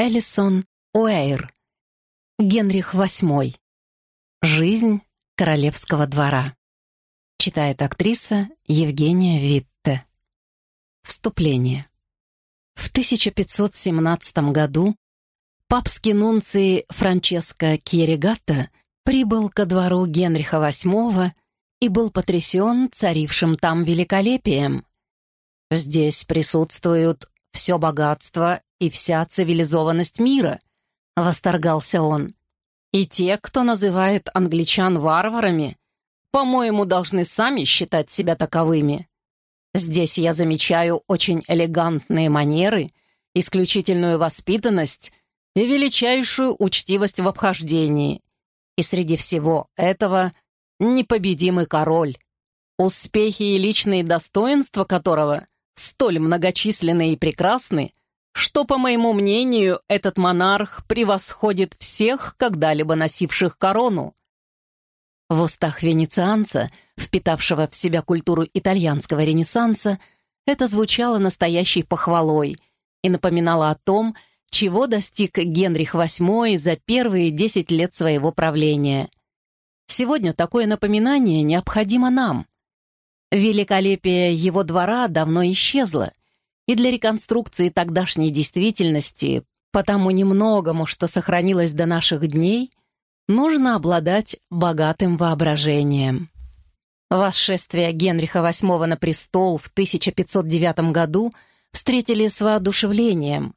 Эллисон Уэйр. Генрих VIII. Жизнь королевского двора. Читает актриса Евгения Витте. Вступление. В 1517 году папский нунций Франческо Кьеригатто прибыл ко двору Генриха VIII и был потрясен царившим там великолепием. «Здесь присутствуют все богатство и вся цивилизованность мира», — восторгался он. «И те, кто называет англичан варварами, по-моему, должны сами считать себя таковыми. Здесь я замечаю очень элегантные манеры, исключительную воспитанность и величайшую учтивость в обхождении. И среди всего этого непобедимый король, успехи и личные достоинства которого столь многочисленны и прекрасны, что, по моему мнению, этот монарх превосходит всех, когда-либо носивших корону. В устах венецианца, впитавшего в себя культуру итальянского ренессанса, это звучало настоящей похвалой и напоминало о том, чего достиг Генрих VIII за первые десять лет своего правления. Сегодня такое напоминание необходимо нам. Великолепие его двора давно исчезло, и для реконструкции тогдашней действительности, по тому немногому, что сохранилось до наших дней, нужно обладать богатым воображением. Восшествие Генриха VIII на престол в 1509 году встретили с воодушевлением,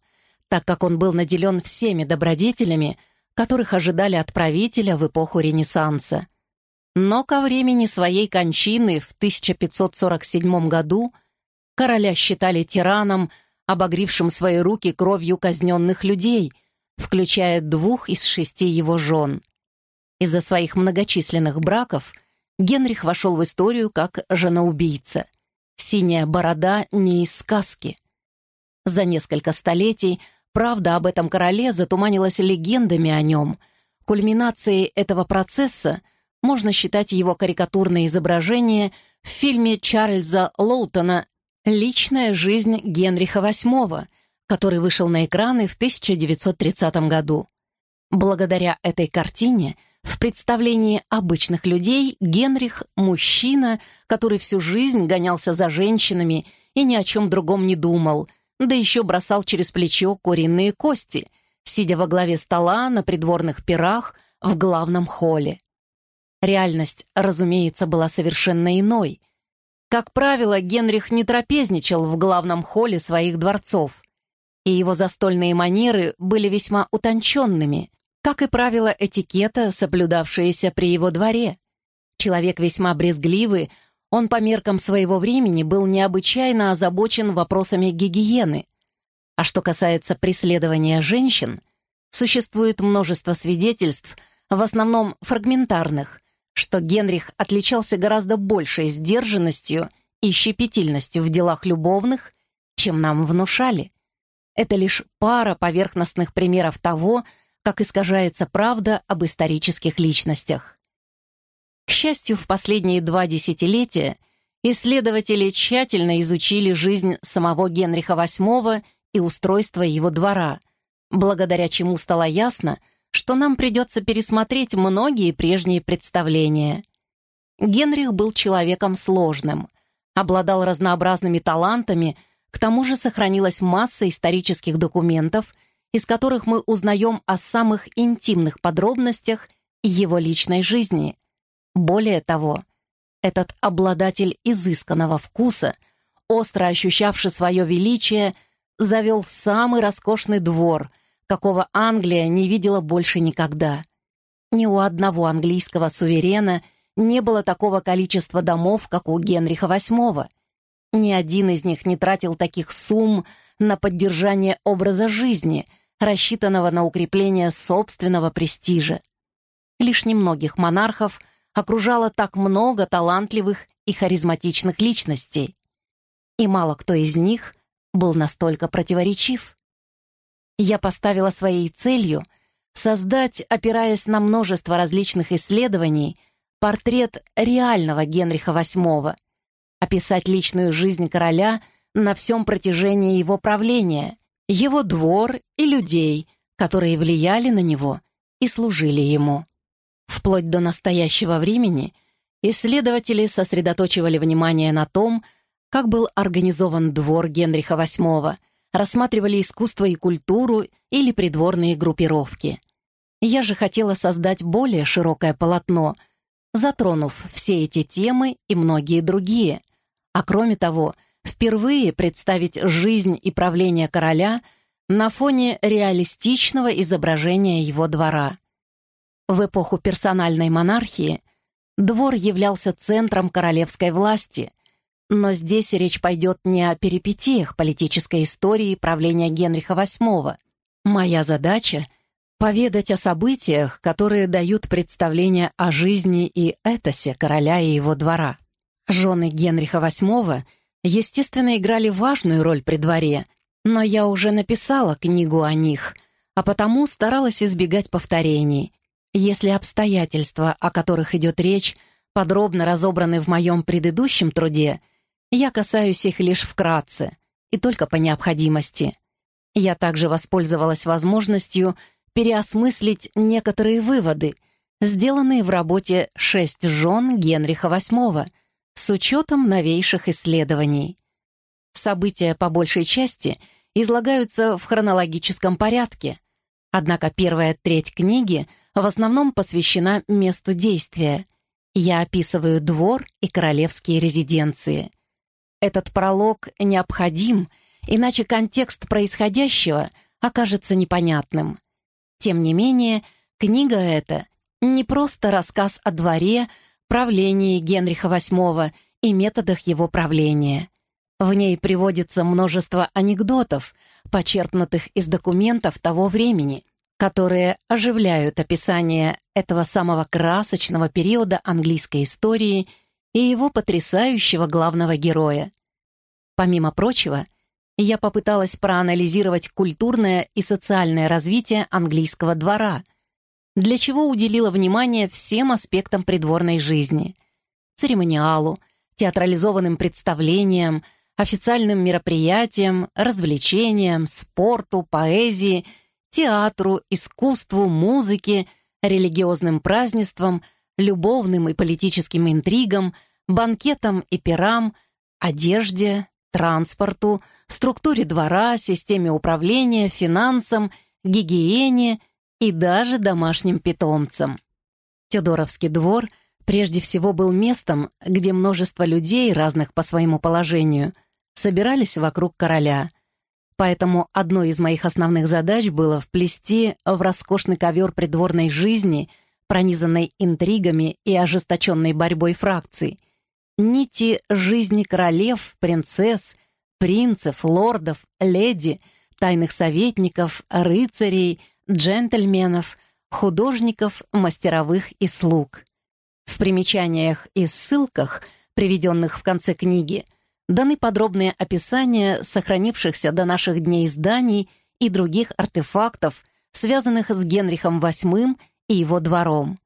так как он был наделен всеми добродетелями, которых ожидали от правителя в эпоху Ренессанса. Но ко времени своей кончины в 1547 году короля считали тираном, обогрившим свои руки кровью казненных людей, включая двух из шести его жен. Из-за своих многочисленных браков Генрих вошел в историю как женоубийца. Синяя борода не из сказки. За несколько столетий Правда об этом короле затуманилась легендами о нем. Кульминацией этого процесса можно считать его карикатурное изображение в фильме Чарльза Лоутона «Личная жизнь Генриха VIII», который вышел на экраны в 1930 году. Благодаря этой картине в представлении обычных людей Генрих — мужчина, который всю жизнь гонялся за женщинами и ни о чем другом не думал — да еще бросал через плечо куриные кости, сидя во главе стола на придворных пирах в главном холле. Реальность, разумеется, была совершенно иной. Как правило, Генрих не трапезничал в главном холле своих дворцов, и его застольные манеры были весьма утонченными, как и правила этикета, соблюдавшиеся при его дворе. Человек весьма брезгливый, он по меркам своего времени был необычайно озабочен вопросами гигиены. А что касается преследования женщин, существует множество свидетельств, в основном фрагментарных, что Генрих отличался гораздо большей сдержанностью и щепетильностью в делах любовных, чем нам внушали. Это лишь пара поверхностных примеров того, как искажается правда об исторических личностях. К счастью, в последние два десятилетия исследователи тщательно изучили жизнь самого Генриха VIII и устройство его двора, благодаря чему стало ясно, что нам придется пересмотреть многие прежние представления. Генрих был человеком сложным, обладал разнообразными талантами, к тому же сохранилась масса исторических документов, из которых мы узнаем о самых интимных подробностях его личной жизни. Более того, этот обладатель изысканного вкуса, остро ощущавший свое величие, завел самый роскошный двор, какого Англия не видела больше никогда. Ни у одного английского суверена не было такого количества домов, как у Генриха VIII. Ни один из них не тратил таких сумм на поддержание образа жизни, рассчитанного на укрепление собственного престижа. Лишь немногих монархов – окружало так много талантливых и харизматичных личностей. И мало кто из них был настолько противоречив. Я поставила своей целью создать, опираясь на множество различных исследований, портрет реального Генриха VIII, описать личную жизнь короля на всем протяжении его правления, его двор и людей — которые влияли на него и служили ему. Вплоть до настоящего времени исследователи сосредоточивали внимание на том, как был организован двор Генриха VIII, рассматривали искусство и культуру или придворные группировки. Я же хотела создать более широкое полотно, затронув все эти темы и многие другие, а кроме того, впервые представить жизнь и правление короля на фоне реалистичного изображения его двора. В эпоху персональной монархии двор являлся центром королевской власти, но здесь речь пойдет не о перипетиях политической истории правления Генриха VIII. Моя задача — поведать о событиях, которые дают представление о жизни и этосе короля и его двора. Жены Генриха VIII, естественно, играли важную роль при дворе, но я уже написала книгу о них, а потому старалась избегать повторений. Если обстоятельства, о которых идет речь, подробно разобраны в моем предыдущем труде, я касаюсь их лишь вкратце и только по необходимости. Я также воспользовалась возможностью переосмыслить некоторые выводы, сделанные в работе «Шесть жен Генриха VIII», с учетом новейших исследований. События по большей части излагаются в хронологическом порядке, однако первая треть книги — в основном посвящена месту действия. Я описываю двор и королевские резиденции. Этот пролог необходим, иначе контекст происходящего окажется непонятным. Тем не менее, книга эта не просто рассказ о дворе, правлении Генриха VIII и методах его правления. В ней приводится множество анекдотов, почерпнутых из документов того времени, которые оживляют описание этого самого красочного периода английской истории и его потрясающего главного героя. Помимо прочего, я попыталась проанализировать культурное и социальное развитие английского двора, для чего уделила внимание всем аспектам придворной жизни — церемониалу, театрализованным представлениям, официальным мероприятиям, развлечениям, спорту, поэзии — театру, искусству, музыке, религиозным празднествам, любовным и политическим интригам, банкетам и пирам, одежде, транспорту, структуре двора, системе управления, финансам, гигиене и даже домашним питомцам. Тюдоровский двор прежде всего был местом, где множество людей, разных по своему положению, собирались вокруг короля – Поэтому одной из моих основных задач было вплести в роскошный ковер придворной жизни, пронизанной интригами и ожесточенной борьбой фракций, нити жизни королев, принцесс, принцев, лордов, леди, тайных советников, рыцарей, джентльменов, художников, мастеровых и слуг. В примечаниях и ссылках, приведенных в конце книги, даны подробные описания сохранившихся до наших дней зданий и других артефактов, связанных с Генрихом VIII и его двором.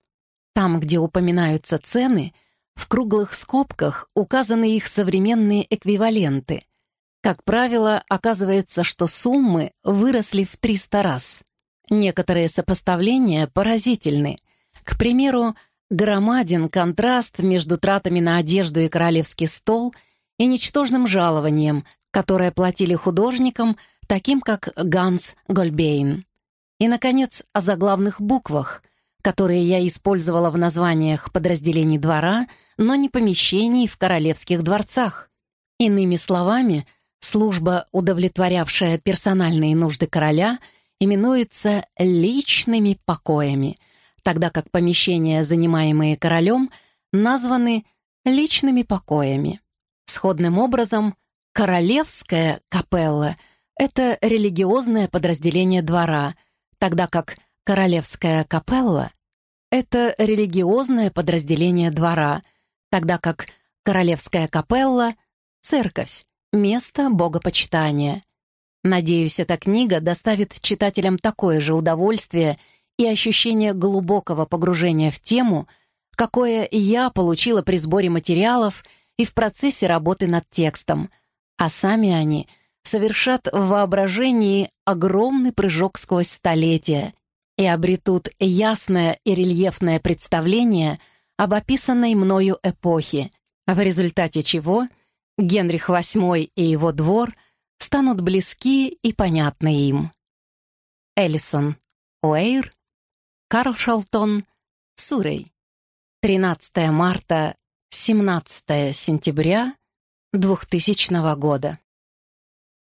Там, где упоминаются цены, в круглых скобках указаны их современные эквиваленты. Как правило, оказывается, что суммы выросли в 300 раз. Некоторые сопоставления поразительны. К примеру, громаден контраст между тратами на одежду и королевский стол – и ничтожным жалованием, которое платили художникам, таким как Ганс Гольбейн. И, наконец, о заглавных буквах, которые я использовала в названиях подразделений двора, но не помещений в королевских дворцах. Иными словами, служба, удовлетворявшая персональные нужды короля, именуется личными покоями, тогда как помещения, занимаемые королем, названы личными покоями. Сходным образом, королевская капелла — это религиозное подразделение двора, тогда как королевская капелла — это религиозное подразделение двора, тогда как королевская капелла — церковь, место богопочитания. Надеюсь, эта книга доставит читателям такое же удовольствие и ощущение глубокого погружения в тему, какое я получила при сборе материалов — и в процессе работы над текстом, а сами они совершат в воображении огромный прыжок сквозь столетия и обретут ясное и рельефное представление об описанной мною эпохе, в результате чего Генрих VIII и его двор станут близки и понятны им. Эллисон, Уэйр, Карл Шалтон, Сурей. 13 марта, 17 сентября 2000 года.